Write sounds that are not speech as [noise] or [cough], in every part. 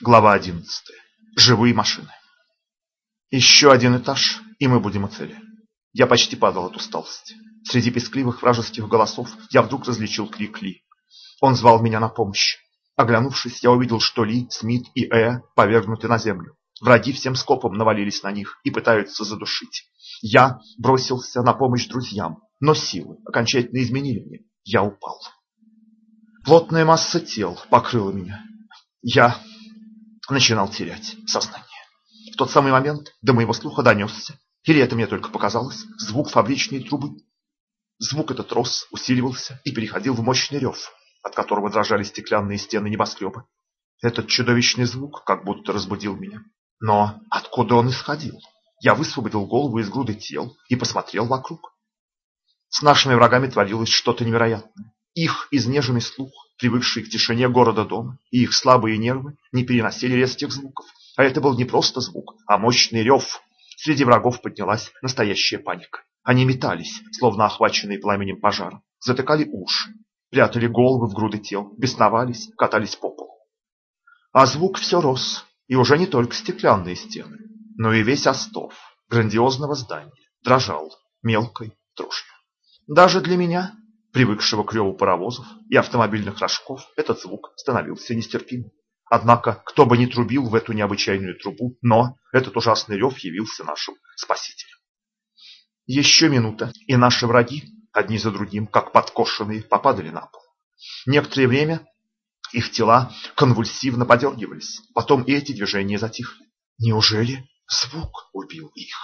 Глава 11. Живые машины. Еще один этаж, и мы будем у цели. Я почти падал от усталости. Среди пескливых вражеских голосов я вдруг различил крик Ли. Он звал меня на помощь. Оглянувшись, я увидел, что Ли, Смит и Э повергнуты на землю. Враги всем скопом навалились на них и пытаются задушить. Я бросился на помощь друзьям, но силы окончательно изменили мне. Я упал. Плотная масса тел покрыла меня. Я начинал терять сознание. В тот самый момент до моего слуха донесся, или это мне только показалось, звук фабричной трубы. Звук этот рос, усиливался и переходил в мощный рев, от которого дрожали стеклянные стены небоскреба. Этот чудовищный звук как будто разбудил меня. Но откуда он исходил? Я высвободил голову из груды тел и посмотрел вокруг. С нашими врагами творилось что-то невероятное. Их изнеженный слух, привыкший к тишине города-дома, и их слабые нервы не переносили резких звуков. А это был не просто звук, а мощный рев. Среди врагов поднялась настоящая паника. Они метались, словно охваченные пламенем пожара, затыкали уши, прятали головы в груды тел, бесновались, катались по полу. А звук все рос, и уже не только стеклянные стены, но и весь остов грандиозного здания дрожал мелкой дрожью. Даже для меня, привыкшего к реву паровозов и автомобильных рожков, этот звук становился нестерпимым. Однако, кто бы ни трубил в эту необычайную трубу, но этот ужасный рев явился нашим спасителем. Еще минута, и наши враги, одни за другим, как подкошенные, попадали на пол. Некоторое время их тела конвульсивно подергивались, потом и эти движения затихли. Неужели звук убил их?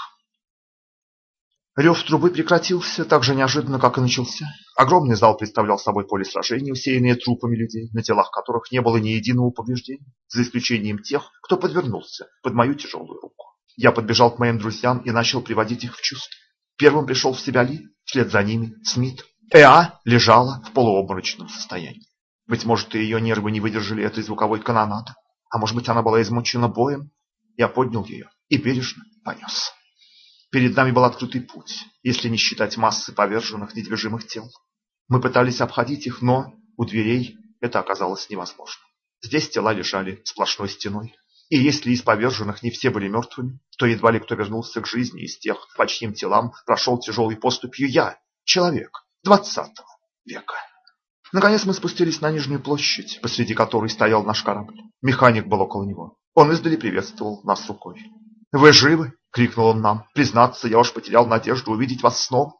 Рев трубы прекратился так же неожиданно, как и начался. Огромный зал представлял собой поле сражения, усеянное трупами людей, на телах которых не было ни единого повреждения, за исключением тех, кто подвернулся под мою тяжелую руку. Я подбежал к моим друзьям и начал приводить их в чувство. Первым пришел в себя Ли, вслед за ними Смит. Эа лежала в полуобморочном состоянии. Быть может, и ее нервы не выдержали этой звуковой канонады, а может быть, она была измучена боем. Я поднял ее и бережно понес. Перед нами был открытый путь, если не считать массы поверженных недвижимых тел. Мы пытались обходить их, но у дверей это оказалось невозможно. Здесь тела лежали сплошной стеной. И если из поверженных не все были мертвыми, то едва ли кто вернулся к жизни из тех, по чьим телам прошел тяжелой поступью я, человек двадцатого века. Наконец мы спустились на нижнюю площадь, посреди которой стоял наш корабль. Механик был около него. Он издали приветствовал нас рукой. «Вы живы?» — крикнул он нам. «Признаться, я уж потерял надежду увидеть вас снова».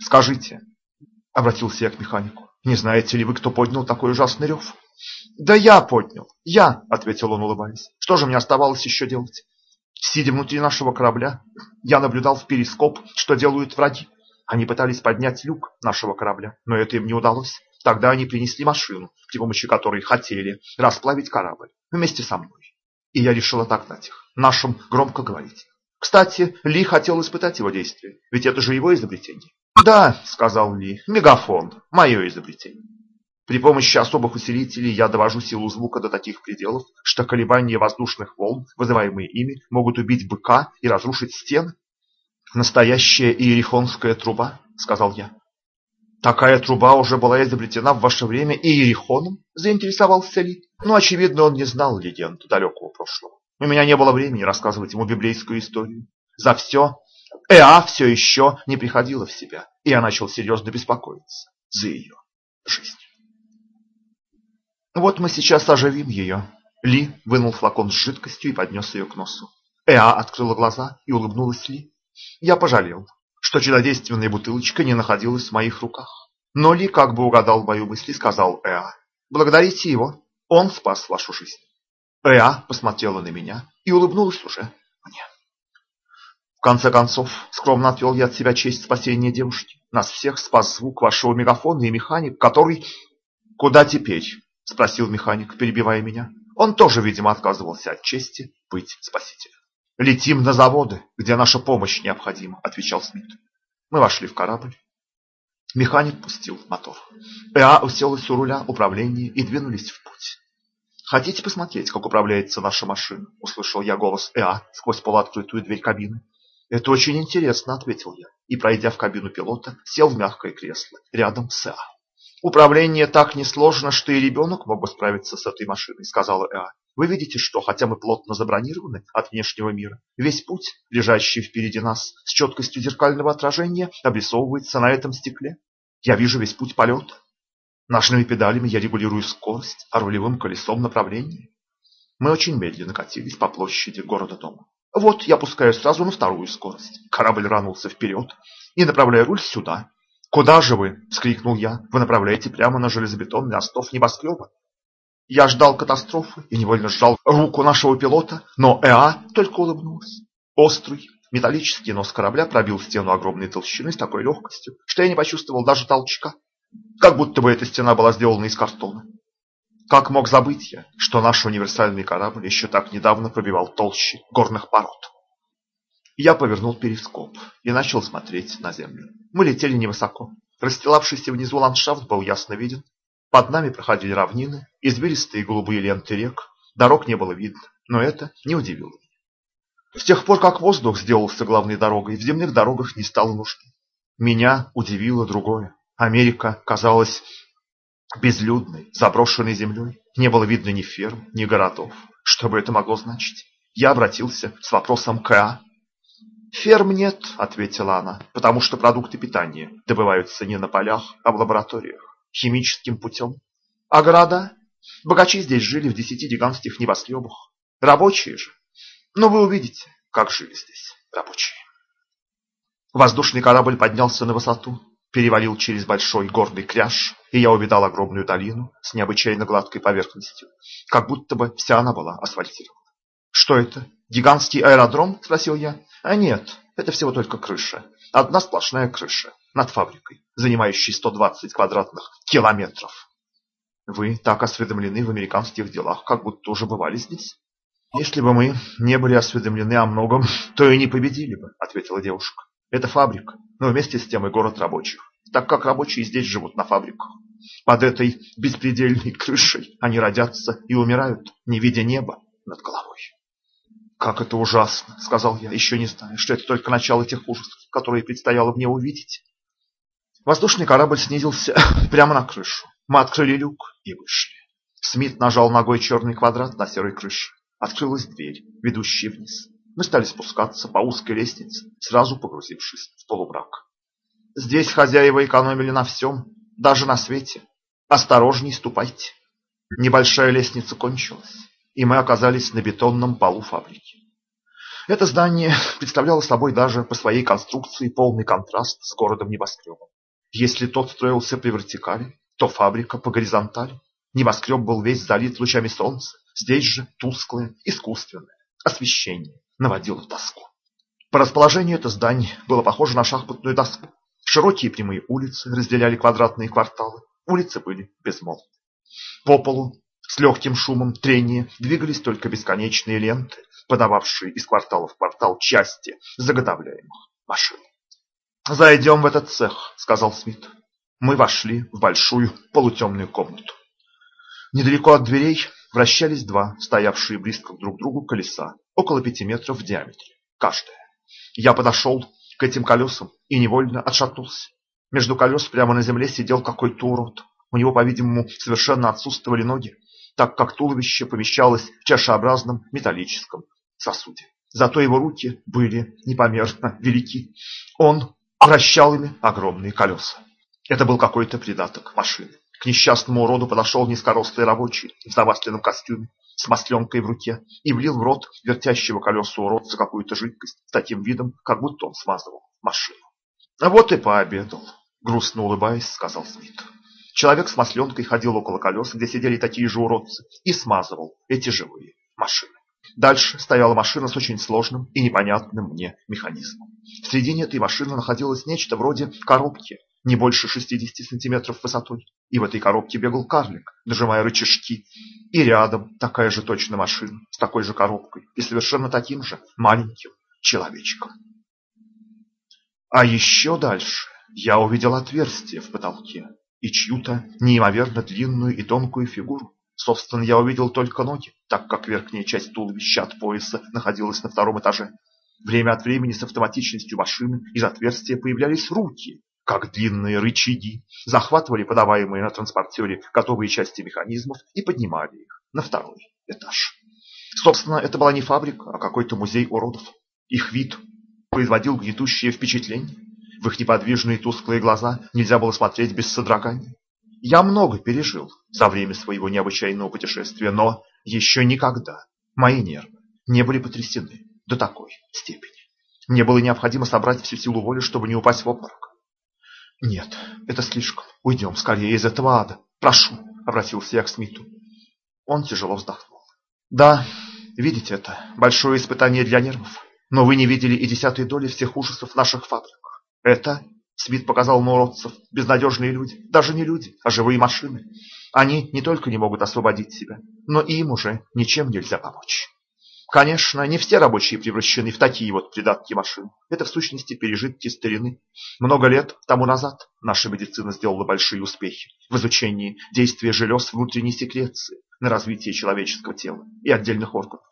«Скажите», — обратился я к механику, — «не знаете ли вы, кто поднял такой ужасный рев?» «Да я поднял, я», — ответил он, улыбаясь. «Что же мне оставалось еще делать?» Сидя внутри нашего корабля, я наблюдал в перископ, что делают враги. Они пытались поднять люк нашего корабля, но это им не удалось. Тогда они принесли машину, при помощи которой хотели расплавить корабль вместе со мной. И я решил отогнать их, нашим громко говорить. Кстати, Ли хотел испытать его действие, ведь это же его изобретение. «Да», — сказал Ли, — «мегафон, мое изобретение». При помощи особых усилителей я довожу силу звука до таких пределов, что колебания воздушных волн, вызываемые ими, могут убить быка и разрушить стены. «Настоящая иерихонская труба», — сказал я. «Такая труба уже была изобретена в ваше время Иерихоном?» – заинтересовался Ли. Но, очевидно, он не знал легенд далекого прошлого. У меня не было времени рассказывать ему библейскую историю. За все Эа все еще не приходила в себя, и я начал серьезно беспокоиться за ее жизнь. Вот мы сейчас оживим ее. Ли вынул флакон с жидкостью и поднес ее к носу. Эа открыла глаза и улыбнулась Ли. Я пожалел, что чудодейственная бутылочка не находилась в моих руках. Но Ли как бы угадал мою мысль и сказал Эа, благодарите его, он спас вашу жизнь. Эа посмотрела на меня и улыбнулась уже мне. В конце концов, скромно отвел я от себя честь спасения девушки. Нас всех спас звук вашего мегафона и механик, который... «Куда теперь?» – спросил механик, перебивая меня. Он тоже, видимо, отказывался от чести быть спасителем. «Летим на заводы, где наша помощь необходима», – отвечал Смит. Мы вошли в корабль. Механик пустил мотор. Эа уселась у руля управления и двинулись в путь. «Хотите посмотреть, как управляется наша машина?» – услышал я голос Эа сквозь полуоткрытую дверь кабины. «Это очень интересно», – ответил я, и, пройдя в кабину пилота, сел в мягкое кресло рядом с Эа. Управление так несложно, что и ребенок мог бы справиться с этой машиной, сказала Эа. Вы видите, что, хотя мы плотно забронированы от внешнего мира, весь путь, лежащий впереди нас, с четкостью зеркального отражения, обрисовывается на этом стекле. Я вижу весь путь полета. Ножными педалями я регулирую скорость, а рулевым колесом направление. Мы очень медленно катились по площади города-дома. Вот я пускаю сразу на вторую скорость. Корабль ранулся вперед и направляю руль сюда, «Куда же вы?» – вскрикнул я. «Вы направляете прямо на железобетонный остов небоскреба». Я ждал катастрофы и невольно сжал руку нашего пилота, но Эа только улыбнулась. Острый металлический нос корабля пробил стену огромной толщины с такой легкостью, что я не почувствовал даже толчка. Как будто бы эта стена была сделана из картона. Как мог забыть я, что наш универсальный корабль еще так недавно пробивал толщи горных пород? Я повернул перископ и начал смотреть на землю. Мы летели невысоко. Расстилавшийся внизу ландшафт был ясно виден. Под нами проходили равнины, извилистые голубые ленты рек. Дорог не было видно, но это не удивило меня. С тех пор, как воздух сделался главной дорогой, в земных дорогах не стало нужды. Меня удивило другое. Америка казалась безлюдной, заброшенной землей. Не было видно ни ферм, ни городов. Что бы это могло значить? Я обратился с вопросом к А. «Ферм нет», — ответила она, — «потому что продукты питания добываются не на полях, а в лабораториях, химическим путем. А города? Богачи здесь жили в десяти гигантских небоскребах. Рабочие же. Но вы увидите, как жили здесь рабочие». Воздушный корабль поднялся на высоту, перевалил через большой горный кряж, и я увидал огромную долину с необычайно гладкой поверхностью, как будто бы вся она была асфальтирована. «Что это? Гигантский аэродром?» – спросил я. «А нет, это всего только крыша. Одна сплошная крыша над фабрикой, занимающей 120 квадратных километров». «Вы так осведомлены в американских делах, как будто уже бывали здесь?» «Если бы мы не были осведомлены о многом, [laughs] то и не победили бы», – ответила девушка. «Это фабрика, но вместе с тем и город рабочих, так как рабочие здесь живут на фабриках. Под этой беспредельной крышей они родятся и умирают, не видя неба над головой». «Как это ужасно!» — сказал я, еще не зная, что это только начало тех ужасов, которые предстояло мне увидеть. Воздушный корабль снизился [laughs] прямо на крышу. Мы открыли люк и вышли. Смит нажал ногой черный квадрат на серой крыше. Открылась дверь, ведущая вниз. Мы стали спускаться по узкой лестнице, сразу погрузившись в полумрак. Здесь хозяева экономили на всем, даже на свете. Осторожней ступайте. Небольшая лестница кончилась и мы оказались на бетонном полу фабрики. Это здание [laughs] представляло собой даже по своей конструкции полный контраст с городом-небоскребом. Если тот строился по вертикали, то фабрика по горизонтали. Небоскреб был весь залит лучами солнца, здесь же тусклое, искусственное освещение наводило тоску. По расположению это здание было похоже на шахматную доску. Широкие прямые улицы разделяли квадратные кварталы. Улицы были безмолвны. По полу с легким шумом трения двигались только бесконечные ленты, подававшие из квартала в квартал части заготовляемых машин. «Зайдем в этот цех», — сказал Смит. Мы вошли в большую полутемную комнату. Недалеко от дверей вращались два, стоявшие близко друг к другу колеса, около пяти метров в диаметре, каждое. Я подошел к этим колесам и невольно отшатнулся. Между колес прямо на земле сидел какой-то урод. У него, по-видимому, совершенно отсутствовали ноги, так как туловище помещалось в чашеобразном металлическом сосуде. Зато его руки были непомерно велики. Он вращал ими огромные колеса. Это был какой-то придаток машины. К несчастному уроду подошел низкорослый рабочий в завасленном костюме с масленкой в руке и влил в рот вертящего колеса уродца какую-то жидкость с таким видом, как будто он смазывал машину. «А вот и пообедал, грустно улыбаясь, сказал Смит. Человек с масленкой ходил около колес, где сидели такие же уродцы, и смазывал эти живые машины. Дальше стояла машина с очень сложным и непонятным мне механизмом. В середине этой машины находилось нечто вроде коробки, не больше 60 сантиметров высотой. И в этой коробке бегал карлик, нажимая рычажки. И рядом такая же точно машина, с такой же коробкой и совершенно таким же маленьким человечком. А еще дальше я увидел отверстие в потолке, и чью-то неимоверно длинную и тонкую фигуру. Собственно, я увидел только ноги, так как верхняя часть туловища от пояса находилась на втором этаже. Время от времени с автоматичностью машины из отверстия появлялись руки, как длинные рычаги, захватывали подаваемые на транспортере готовые части механизмов и поднимали их на второй этаж. Собственно, это была не фабрика, а какой-то музей уродов. Их вид производил гнетущее впечатление. В их неподвижные тусклые глаза нельзя было смотреть без содрогания. Я много пережил за время своего необычайного путешествия, но еще никогда мои нервы не были потрясены до такой степени. Мне было необходимо собрать всю силу воли, чтобы не упасть в обморок. «Нет, это слишком. Уйдем скорее из этого ада. Прошу», — обратился я к Смиту. Он тяжело вздохнул. «Да, видите это, большое испытание для нервов. Но вы не видели и десятой доли всех ужасов наших фабрик. Это, Смит показал на уродцев, безнадежные люди, даже не люди, а живые машины. Они не только не могут освободить себя, но и им уже ничем нельзя помочь. Конечно, не все рабочие превращены в такие вот придатки машин. Это в сущности пережитки старины. Много лет тому назад наша медицина сделала большие успехи в изучении действия желез внутренней секреции на развитие человеческого тела и отдельных органов.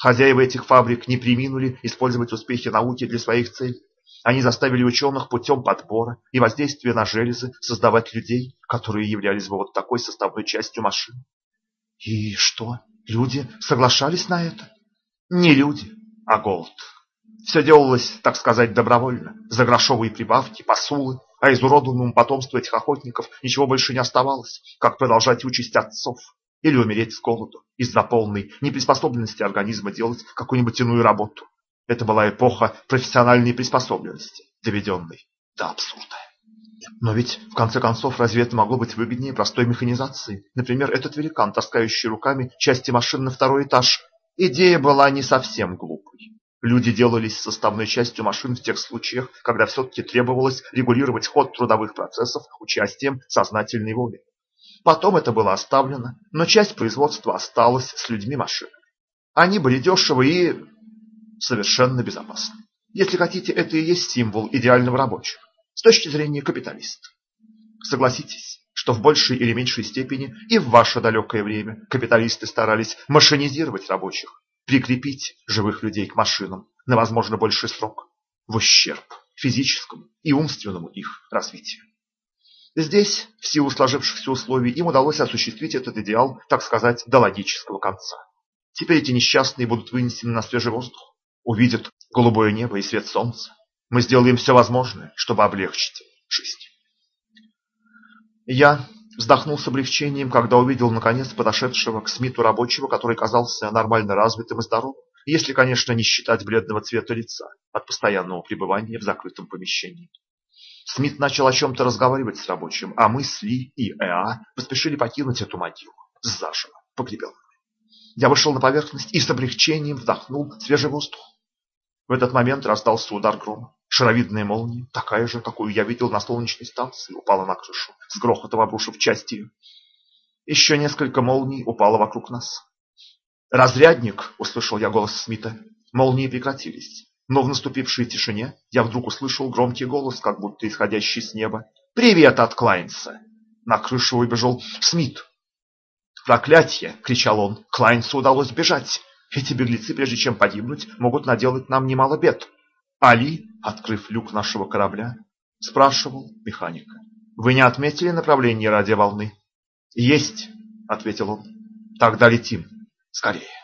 Хозяева этих фабрик не приминули использовать успехи науки для своих целей. Они заставили ученых путем подбора и воздействия на железы создавать людей, которые являлись бы вот такой составной частью машин. И что, люди соглашались на это? Не люди, а голод. Все делалось, так сказать, добровольно, за грошовые прибавки, посулы, а изуродованному потомству этих охотников ничего больше не оставалось, как продолжать участь отцов или умереть с голоду из-за полной неприспособленности организма делать какую-нибудь иную работу. Это была эпоха профессиональной приспособленности, доведенной до абсурда. Но ведь, в конце концов, разве это могло быть выгоднее простой механизации? Например, этот великан, таскающий руками части машин на второй этаж, Идея была не совсем глупой. Люди делались составной частью машин в тех случаях, когда все-таки требовалось регулировать ход трудовых процессов участием сознательной воли. Потом это было оставлено, но часть производства осталась с людьми машин. Они были дешевы и совершенно безопасны. Если хотите, это и есть символ идеального рабочего, с точки зрения капиталиста. Согласитесь, что в большей или меньшей степени и в ваше далекое время капиталисты старались машинизировать рабочих, прикрепить живых людей к машинам на, возможно, больший срок, в ущерб физическому и умственному их развитию. Здесь, в силу сложившихся условий, им удалось осуществить этот идеал, так сказать, до логического конца. Теперь эти несчастные будут вынесены на свежий воздух, увидят голубое небо и свет солнца. Мы сделаем все возможное, чтобы облегчить жизнь. Я вздохнул с облегчением, когда увидел наконец подошедшего к Смиту рабочего, который казался нормально развитым и здоровым, если, конечно, не считать бледного цвета лица от постоянного пребывания в закрытом помещении. Смит начал о чем-то разговаривать с рабочим, а мы с Ли и Эа поспешили покинуть эту могилу, заживо погребенную. Я вышел на поверхность и с облегчением вдохнул свежий воздух. В этот момент раздался удар грома. Шаровидная молния, такая же, какую я видел на солнечной станции, упала на крышу, с грохотом обрушив часть ее. Еще несколько молний упало вокруг нас. «Разрядник!» — услышал я голос Смита. Молнии прекратились, но в наступившей тишине я вдруг услышал громкий голос, как будто исходящий с неба. «Привет от Клайнса!» На крышу выбежал Смит. «Проклятье!» — кричал он. «Клайнсу удалось бежать!» Эти беглецы, прежде чем погибнуть, могут наделать нам немало бед. Али, открыв люк нашего корабля, спрашивал механика. Вы не отметили направление радиоволны? Есть, ответил он. Тогда летим. Скорее.